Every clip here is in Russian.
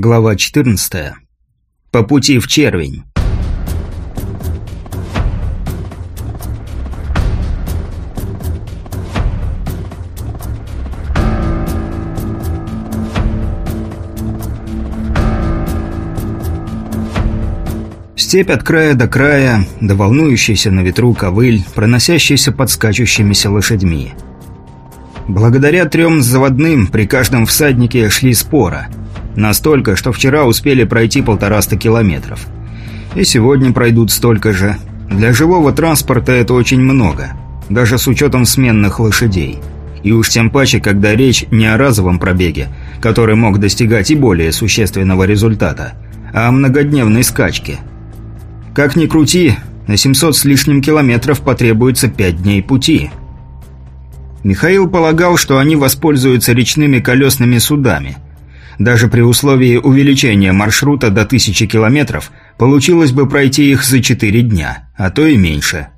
Глава 14. По пути в червень. Степь от края до края, до волнующейся на ветру ковыль, проносящейся под скачущимися лошадьми. Благодаря трем заводным при каждом всаднике шли спора – Настолько, что вчера успели пройти полтораста километров. И сегодня пройдут столько же. Для живого транспорта это очень много. Даже с учетом сменных лошадей. И уж тем паче, когда речь не о разовом пробеге, который мог достигать и более существенного результата, а о многодневной скачке. Как ни крути, на 700 с лишним километров потребуется 5 дней пути. Михаил полагал, что они воспользуются речными колесными судами – даже при условии увеличения маршрута до тысячи километров получилось бы пройти их за четыре дня, а то и меньше.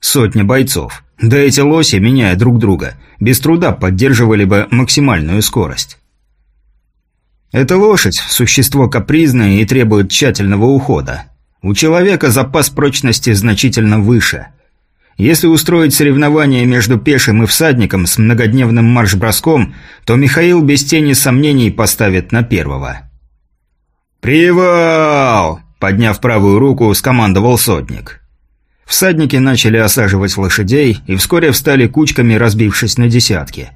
Сотня бойцов. Да эти лоси, меняя друг друга, без труда поддерживали бы максимальную скорость. Эта лошадь – существо капризное и требует тщательного ухода. У человека запас прочности значительно выше – если устроить соревнование между пешим и всадником с многодневным марш-броском, то Михаил без тени сомнений поставит на первого. «Привал!» – подняв правую руку, скомандовал сотник. Всадники начали осаживать лошадей и вскоре встали кучками, разбившись на десятки.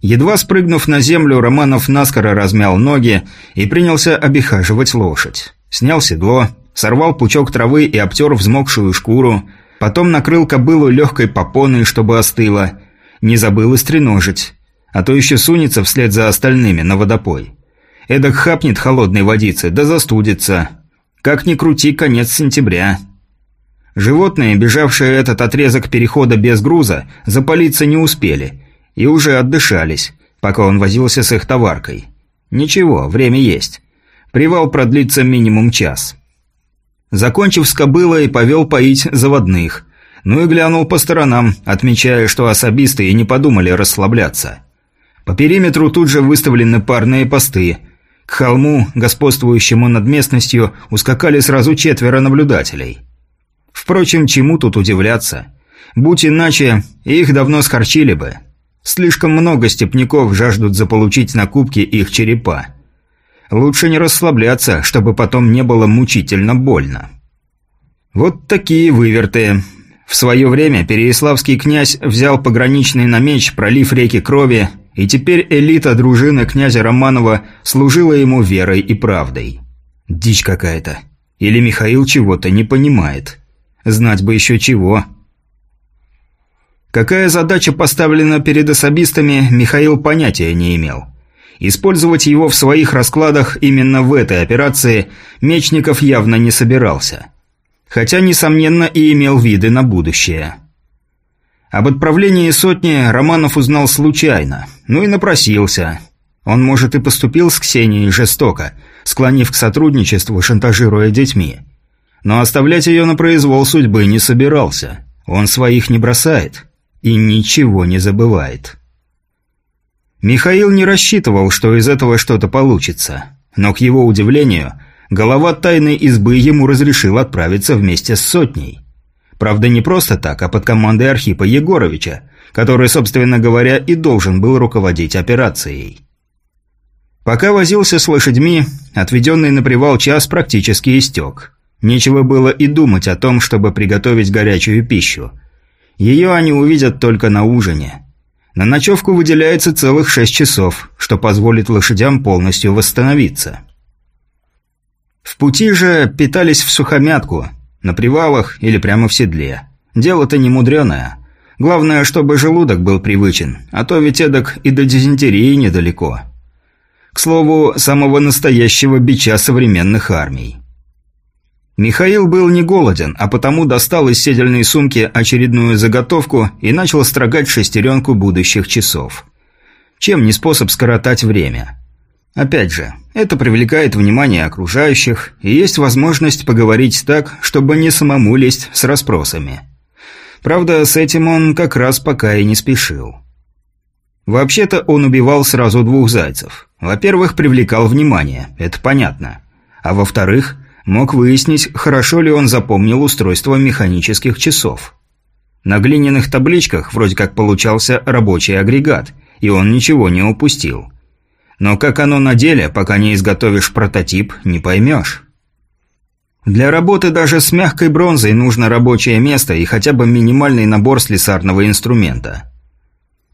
Едва спрыгнув на землю, Романов наскоро размял ноги и принялся обихаживать лошадь. Снял седло, сорвал пучок травы и обтер взмокшую шкуру – Потом накрыл кобылу легкой попоной, чтобы остыла. Не забыл и стреножить. А то еще сунется вслед за остальными на водопой. Эдак хапнет холодной водицы, да застудится. Как ни крути, конец сентября. Животные, бежавшие этот отрезок перехода без груза, запалиться не успели. И уже отдышались, пока он возился с их товаркой. Ничего, время есть. Привал продлится минимум час. Закончив с кобылой, повел поить заводных. Ну и глянул по сторонам, отмечая, что особисты и не подумали расслабляться. По периметру тут же выставлены парные посты. К холму, господствующему над местностью, ускакали сразу четверо наблюдателей. Впрочем, чему тут удивляться? Будь иначе, их давно схорчили бы. Слишком много степняков жаждут заполучить на кубке их черепа. Лучше не расслабляться, чтобы потом не было мучительно больно. Вот такие выверты. В свое время Переяславский князь взял пограничный на меч, пролив реки крови, и теперь элита дружины князя Романова служила ему верой и правдой. Дичь какая-то. Или Михаил чего-то не понимает. Знать бы еще чего. Какая задача поставлена перед особистами, Михаил понятия не имел. Использовать его в своих раскладах именно в этой операции Мечников явно не собирался. Хотя, несомненно, и имел виды на будущее. Об отправлении сотни Романов узнал случайно, ну и напросился. Он, может, и поступил с Ксенией жестоко, склонив к сотрудничеству, шантажируя детьми. Но оставлять ее на произвол судьбы не собирался. Он своих не бросает и ничего не забывает. Михаил не рассчитывал, что из этого что-то получится. Но, к его удивлению, голова тайной избы ему разрешил отправиться вместе с сотней. Правда, не просто так, а под командой Архипа Егоровича, который, собственно говоря, и должен был руководить операцией. Пока возился с лошадьми, отведенный на привал час практически истек. Нечего было и думать о том, чтобы приготовить горячую пищу. Ее они увидят только на ужине – на ночевку выделяется целых шесть часов, что позволит лошадям полностью восстановиться. В пути же питались в сухомятку, на привалах или прямо в седле. Дело-то не мудреное. Главное, чтобы желудок был привычен, а то ведь эдак и до дизентерии недалеко. К слову, самого настоящего бича современных армий. Михаил был не голоден, а потому достал из седельной сумки очередную заготовку и начал строгать шестеренку будущих часов. Чем не способ скоротать время? Опять же, это привлекает внимание окружающих, и есть возможность поговорить так, чтобы не самому лезть с расспросами. Правда, с этим он как раз пока и не спешил. Вообще-то он убивал сразу двух зайцев. Во-первых, привлекал внимание, это понятно. А во-вторых, мог выяснить, хорошо ли он запомнил устройство механических часов. На глиняных табличках вроде как получался рабочий агрегат, и он ничего не упустил. Но как оно на деле, пока не изготовишь прототип, не поймешь. Для работы даже с мягкой бронзой нужно рабочее место и хотя бы минимальный набор слесарного инструмента.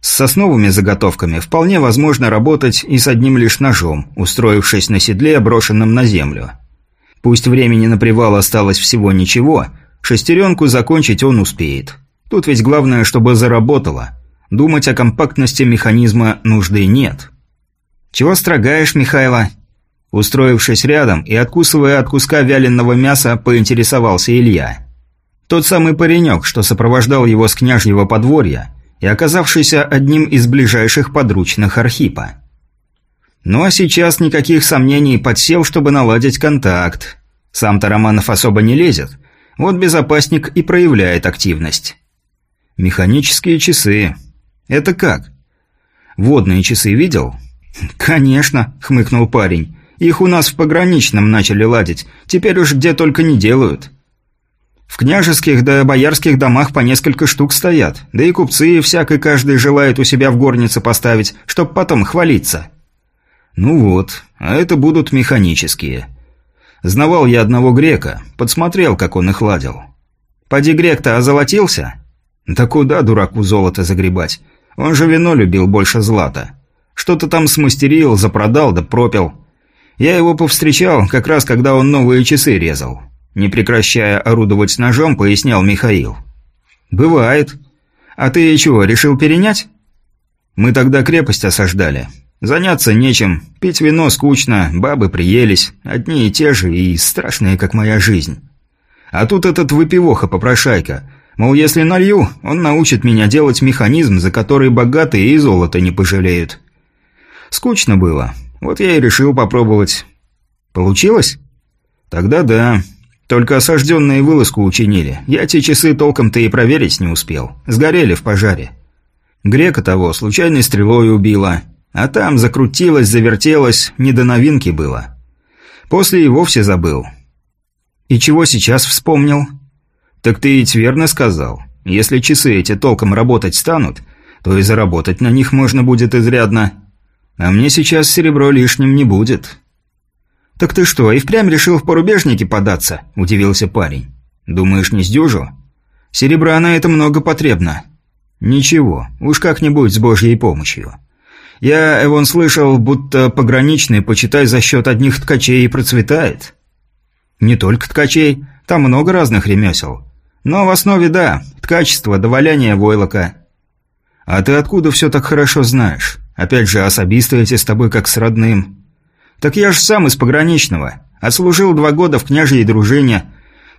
С сосновыми заготовками вполне возможно работать и с одним лишь ножом, устроившись на седле, брошенном на землю. Пусть времени на привал осталось всего ничего, шестеренку закончить он успеет. Тут ведь главное, чтобы заработало. Думать о компактности механизма нужды нет. «Чего строгаешь, Михайло?» Устроившись рядом и откусывая от куска вяленого мяса, поинтересовался Илья. Тот самый паренек, что сопровождал его с княжьего подворья и оказавшийся одним из ближайших подручных Архипа. Ну а сейчас никаких сомнений подсел, чтобы наладить контакт. Сам-то Романов особо не лезет, вот безопасник и проявляет активность. Механические часы. Это как? Водные часы видел? Конечно, хмыкнул парень. Их у нас в пограничном начали ладить, теперь уж где только не делают. В княжеских да боярских домах по несколько штук стоят, да и купцы всякой каждый желает у себя в горнице поставить, чтоб потом хвалиться. Ну вот, а это будут механические. Знавал я одного грека, подсмотрел, как он их ладил. Поди грек-то озолотился? Да куда дураку золото загребать? Он же вино любил больше злата. Что-то там смастерил, запродал да пропил. Я его повстречал, как раз когда он новые часы резал. Не прекращая орудовать ножом, пояснял Михаил. «Бывает. А ты чего, решил перенять?» «Мы тогда крепость осаждали. Заняться нечем, пить вино скучно, бабы приелись, одни и те же и страшные, как моя жизнь. А тут этот выпивоха-попрошайка. Мол, если налью, он научит меня делать механизм, за который богатые и золото не пожалеют. Скучно было. Вот я и решил попробовать. Получилось? Тогда да. Только осажденные вылазку учинили. Я те часы толком-то и проверить не успел. Сгорели в пожаре. Грека того случайной стрелой убила. А там закрутилось, завертелось, не до новинки было. После и вовсе забыл. И чего сейчас вспомнил? Так ты ведь верно сказал. Если часы эти толком работать станут, то и заработать на них можно будет изрядно. А мне сейчас серебро лишним не будет». «Так ты что, и впрямь решил в порубежники податься?» – удивился парень. «Думаешь, не сдюжу?» «Серебра на это много потребно». «Ничего, уж как-нибудь с божьей помощью». «Я, Эвон, слышал, будто пограничный, почитай, за счет одних ткачей и процветает». «Не только ткачей, там много разных ремесел. Но в основе, да, ткачество, доваляние войлока». «А ты откуда все так хорошо знаешь?» Опять же, особисты эти с тобой как с родным. Так я же сам из пограничного. Отслужил два года в княжьей дружине.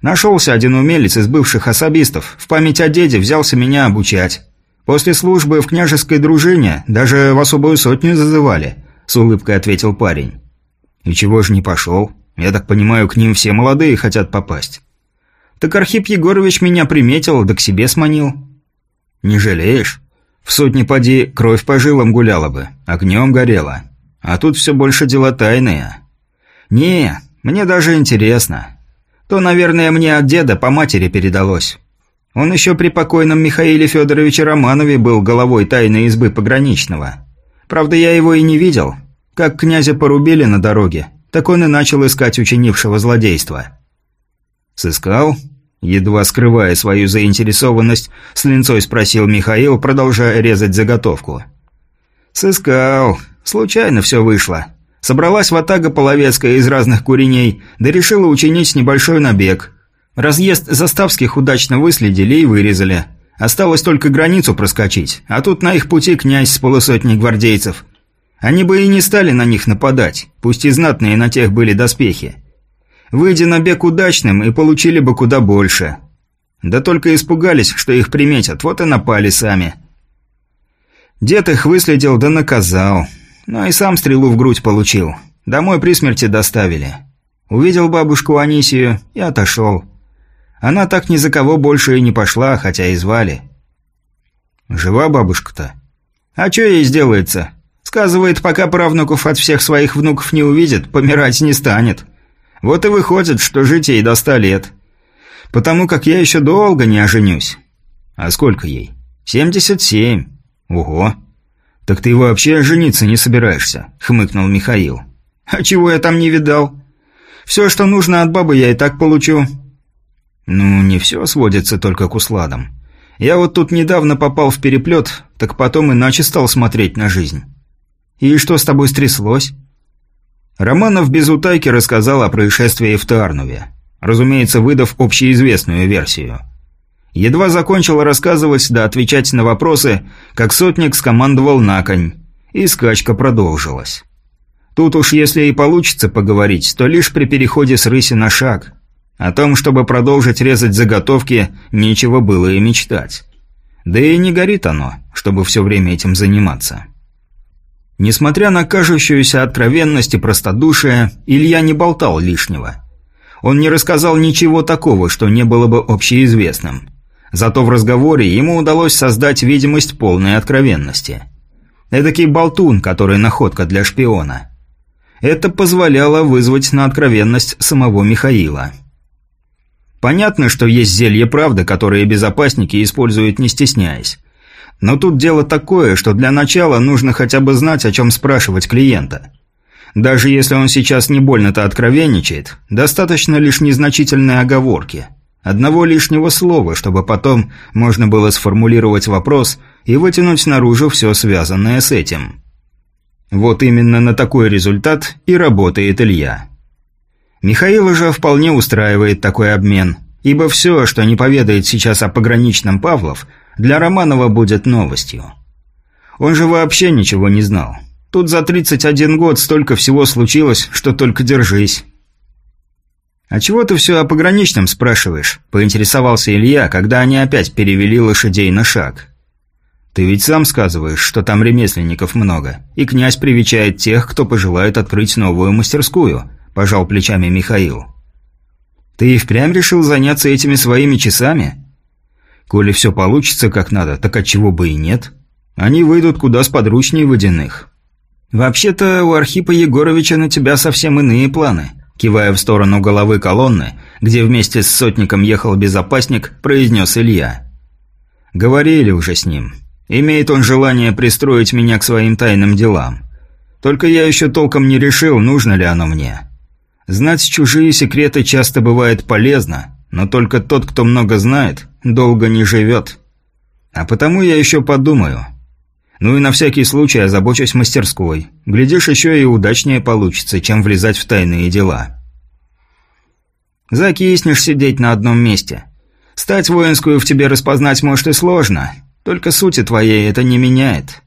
Нашелся один умелец из бывших особистов. В память о деде взялся меня обучать. После службы в княжеской дружине даже в особую сотню зазывали, с улыбкой ответил парень. И чего же не пошел? Я так понимаю, к ним все молодые хотят попасть. Так Архип Егорович меня приметил, да к себе сманил. Не жалеешь? В сотне поди кровь по жилам гуляла бы, огнем горела. А тут все больше дела тайные. Не, мне даже интересно. То, наверное, мне от деда по матери передалось. Он еще при покойном Михаиле Федоровиче Романове был головой тайной избы пограничного. Правда, я его и не видел. Как князя порубили на дороге, так он и начал искать учинившего злодейства. «Сыскал?» Едва скрывая свою заинтересованность, с линцой спросил Михаил, продолжая резать заготовку. «Сыскал. Случайно все вышло. Собралась ватага половецкая из разных куреней, да решила учинить небольшой набег. Разъезд заставских удачно выследили и вырезали. Осталось только границу проскочить, а тут на их пути князь с полусотней гвардейцев. Они бы и не стали на них нападать, пусть и знатные на тех были доспехи. Выйдя на бег удачным, и получили бы куда больше. Да только испугались, что их приметят, вот и напали сами. Дед их выследил да наказал. Но и сам стрелу в грудь получил. Домой при смерти доставили. Увидел бабушку Анисию и отошел. Она так ни за кого больше и не пошла, хотя и звали. Жива бабушка-то? А что ей сделается? Сказывает, пока правнуков от всех своих внуков не увидит, помирать не станет. Вот и выходит, что жить ей до ста лет. Потому как я еще долго не оженюсь. А сколько ей? Семьдесят семь. Ого. Так ты вообще жениться не собираешься, хмыкнул Михаил. А чего я там не видал? Все, что нужно от бабы, я и так получу. Ну, не все сводится только к усладам. Я вот тут недавно попал в переплет, так потом иначе стал смотреть на жизнь. И что с тобой стряслось? Романов без утайки рассказал о происшествии в Тарнове, разумеется, выдав общеизвестную версию. Едва закончил рассказывать да отвечать на вопросы, как сотник скомандовал на конь, и скачка продолжилась. Тут уж если и получится поговорить, то лишь при переходе с рыси на шаг. О том, чтобы продолжить резать заготовки, нечего было и мечтать. Да и не горит оно, чтобы все время этим заниматься. Несмотря на кажущуюся откровенность и простодушие, Илья не болтал лишнего. Он не рассказал ничего такого, что не было бы общеизвестным. Зато в разговоре ему удалось создать видимость полной откровенности. Эдакий болтун, который находка для шпиона. Это позволяло вызвать на откровенность самого Михаила. Понятно, что есть зелье правды, которое безопасники используют не стесняясь. Но тут дело такое, что для начала нужно хотя бы знать, о чем спрашивать клиента. Даже если он сейчас не больно-то откровенничает, достаточно лишь незначительной оговорки. Одного лишнего слова, чтобы потом можно было сформулировать вопрос и вытянуть наружу все связанное с этим. Вот именно на такой результат и работает Илья. Михаила же вполне устраивает такой обмен, ибо все, что не поведает сейчас о пограничном Павлов – для Романова будет новостью. Он же вообще ничего не знал. Тут за 31 год столько всего случилось, что только держись. «А чего ты все о пограничном спрашиваешь?» – поинтересовался Илья, когда они опять перевели лошадей на шаг. «Ты ведь сам сказываешь, что там ремесленников много, и князь привечает тех, кто пожелает открыть новую мастерскую», – пожал плечами Михаил. «Ты и впрямь решил заняться этими своими часами?» Коли все получится как надо, так отчего бы и нет. Они выйдут куда сподручнее водяных. Вообще-то у Архипа Егоровича на тебя совсем иные планы. Кивая в сторону головы колонны, где вместе с сотником ехал безопасник, произнес Илья. Говорили уже с ним. Имеет он желание пристроить меня к своим тайным делам. Только я еще толком не решил, нужно ли оно мне. Знать чужие секреты часто бывает полезно, но только тот, кто много знает, долго не живет. А потому я еще подумаю. Ну и на всякий случай озабочусь мастерской. Глядишь, еще и удачнее получится, чем влезать в тайные дела. Закиснешь сидеть на одном месте. Стать воинскую в тебе распознать, может, и сложно. Только сути твоей это не меняет.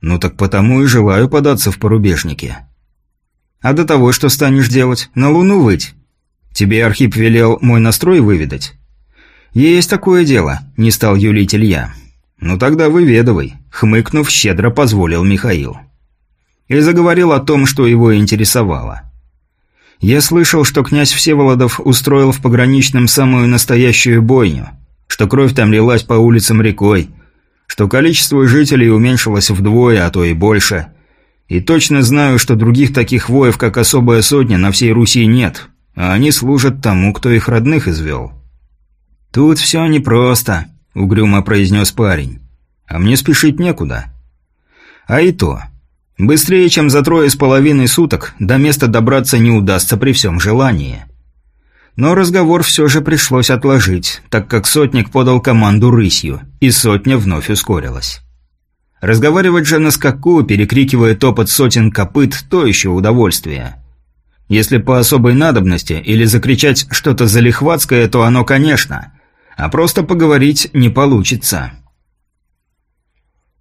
Ну так потому и желаю податься в порубежники. А до того, что станешь делать? На луну выть? «Тебе Архип велел мой настрой выведать?» «Есть такое дело», – не стал юлить Илья. «Ну тогда выведывай», – хмыкнув, щедро позволил Михаил. И заговорил о том, что его интересовало. «Я слышал, что князь Всеволодов устроил в пограничном самую настоящую бойню, что кровь там лилась по улицам рекой, что количество жителей уменьшилось вдвое, а то и больше. И точно знаю, что других таких воев, как особая сотня, на всей Руси нет, а они служат тому, кто их родных извел. «Тут все непросто», — угрюмо произнес парень. «А мне спешить некуда». «А и то. Быстрее, чем за трое с половиной суток, до места добраться не удастся при всем желании». Но разговор все же пришлось отложить, так как сотник подал команду рысью, и сотня вновь ускорилась. Разговаривать же на скаку, перекрикивая топот сотен копыт, то еще удовольствие. Если по особой надобности или закричать что-то залихватское, то оно, конечно. А просто поговорить не получится.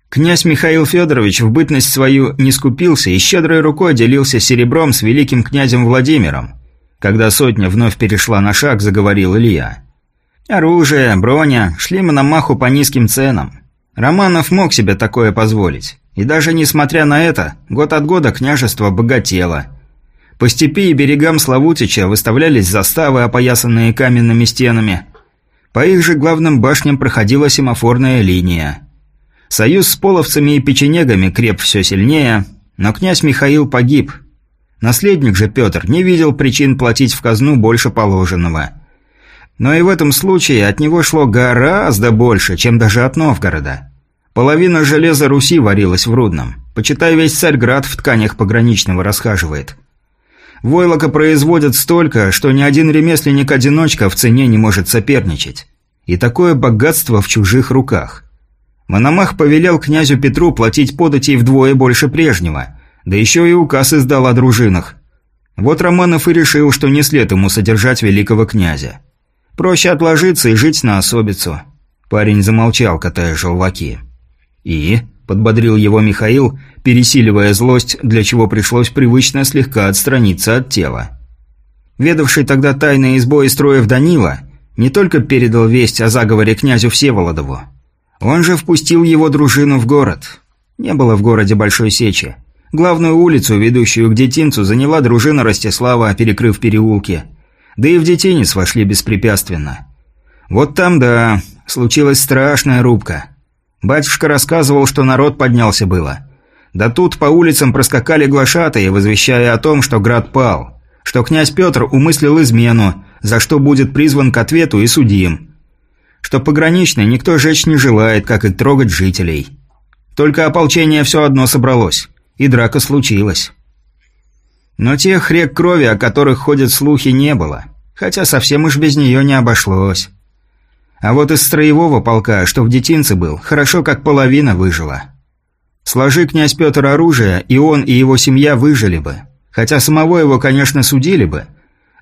Князь Михаил Федорович в бытность свою не скупился и щедрой рукой делился серебром с великим князем Владимиром. Когда сотня вновь перешла на шаг, заговорил Илья. Оружие, броня шли мы на маху по низким ценам. Романов мог себе такое позволить. И даже несмотря на это, год от года княжество богатело – по степи и берегам Славутича выставлялись заставы, опоясанные каменными стенами. По их же главным башням проходила семафорная линия. Союз с половцами и печенегами креп все сильнее, но князь Михаил погиб. Наследник же Петр не видел причин платить в казну больше положенного. Но и в этом случае от него шло гораздо больше, чем даже от Новгорода. Половина железа Руси варилась в Рудном. Почитай, весь Царьград в тканях пограничного расхаживает. Войлока производят столько, что ни один ремесленник-одиночка в цене не может соперничать. И такое богатство в чужих руках. Мономах повелел князю Петру платить податей вдвое больше прежнего, да еще и указ издал о дружинах. Вот Романов и решил, что не след ему содержать великого князя. Проще отложиться и жить на особицу. Парень замолчал, катая желваки. «И?» – подбодрил его Михаил, пересиливая злость, для чего пришлось привычно слегка отстраниться от тела. Ведавший тогда тайные избой строев Данила не только передал весть о заговоре князю Всеволодову, он же впустил его дружину в город. Не было в городе большой сечи. Главную улицу, ведущую к детинцу, заняла дружина Ростислава, перекрыв переулки. Да и в детинец вошли беспрепятственно. Вот там, да, случилась страшная рубка. Батюшка рассказывал, что народ поднялся было. Да тут по улицам проскакали глашатые, возвещая о том, что град пал. Что князь Петр умыслил измену, за что будет призван к ответу и судим что пограничный никто жечь не желает, как и трогать жителей. Только ополчение все одно собралось, и драка случилась. Но тех рек крови, о которых ходят слухи, не было, хотя совсем уж без нее не обошлось. А вот из строевого полка, что в детинце был, хорошо как половина выжила. Сложи князь Петр оружие, и он, и его семья выжили бы. Хотя самого его, конечно, судили бы.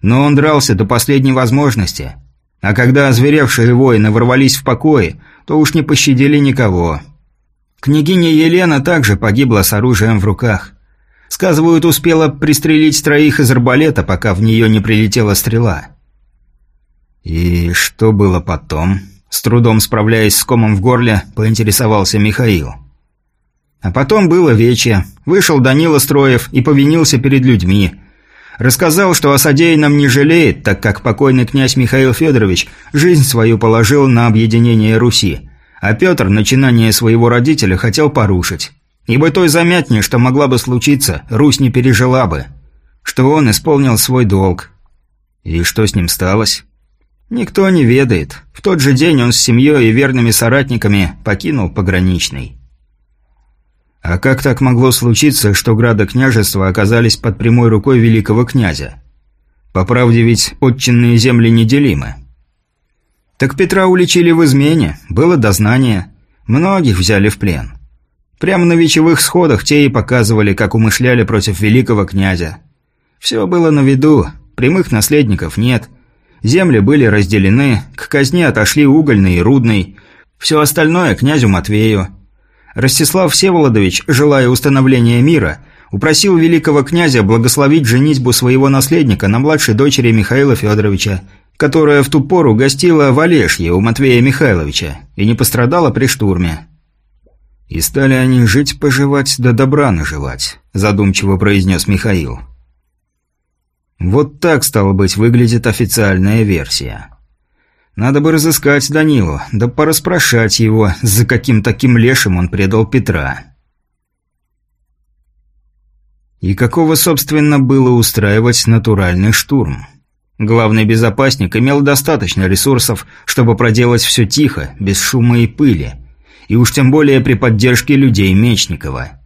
Но он дрался до последней возможности – а когда озверевшие воины ворвались в покои, то уж не пощадили никого. Княгиня Елена также погибла с оружием в руках. Сказывают, успела пристрелить троих из арбалета, пока в нее не прилетела стрела. «И что было потом?» С трудом справляясь с комом в горле, поинтересовался Михаил. А потом было вече. Вышел Данила Строев и повинился перед людьми – Рассказал, что о содеянном не жалеет, так как покойный князь Михаил Федорович жизнь свою положил на объединение Руси, а Петр начинание своего родителя хотел порушить. Ибо той замятни, что могла бы случиться, Русь не пережила бы. Что он исполнил свой долг. И что с ним сталось? Никто не ведает. В тот же день он с семьей и верными соратниками покинул пограничный. А как так могло случиться, что града княжества оказались под прямой рукой великого князя? По правде ведь отчинные земли неделимы. Так Петра уличили в измене, было дознание. Многих взяли в плен. Прямо на вечевых сходах те и показывали, как умышляли против великого князя. Все было на виду, прямых наследников нет. Земли были разделены, к казне отошли угольный и рудный. Все остальное князю Матвею. Ростислав Всеволодович, желая установления мира, упросил великого князя благословить женитьбу своего наследника на младшей дочери Михаила Федоровича, которая в ту пору гостила в Олешье у Матвея Михайловича и не пострадала при штурме. «И стали они жить-поживать да добра наживать», – задумчиво произнес Михаил. «Вот так, стало быть, выглядит официальная версия». Надо бы разыскать Данилу, да пораспрашать его, за каким таким лешим он предал Петра. И какого, собственно, было устраивать натуральный штурм? Главный безопасник имел достаточно ресурсов, чтобы проделать все тихо, без шума и пыли, и уж тем более при поддержке людей Мечникова.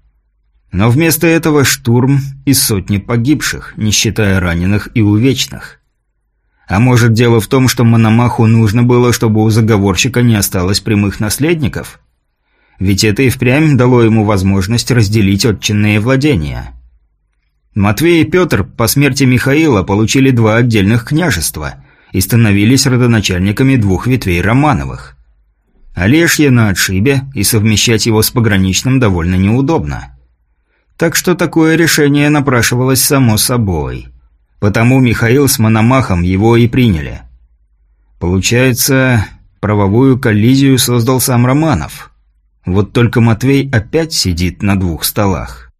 Но вместо этого штурм и сотни погибших, не считая раненых и увечных. А может, дело в том, что Мономаху нужно было, чтобы у заговорщика не осталось прямых наследников? Ведь это и впрямь дало ему возможность разделить отчинные владения. Матвей и Петр по смерти Михаила получили два отдельных княжества и становились родоначальниками двух ветвей Романовых. Олешье на отшибе, и совмещать его с пограничным довольно неудобно. Так что такое решение напрашивалось само собой – Потому Михаил с Мономахом его и приняли. Получается, правовую коллизию создал сам Романов. Вот только Матвей опять сидит на двух столах.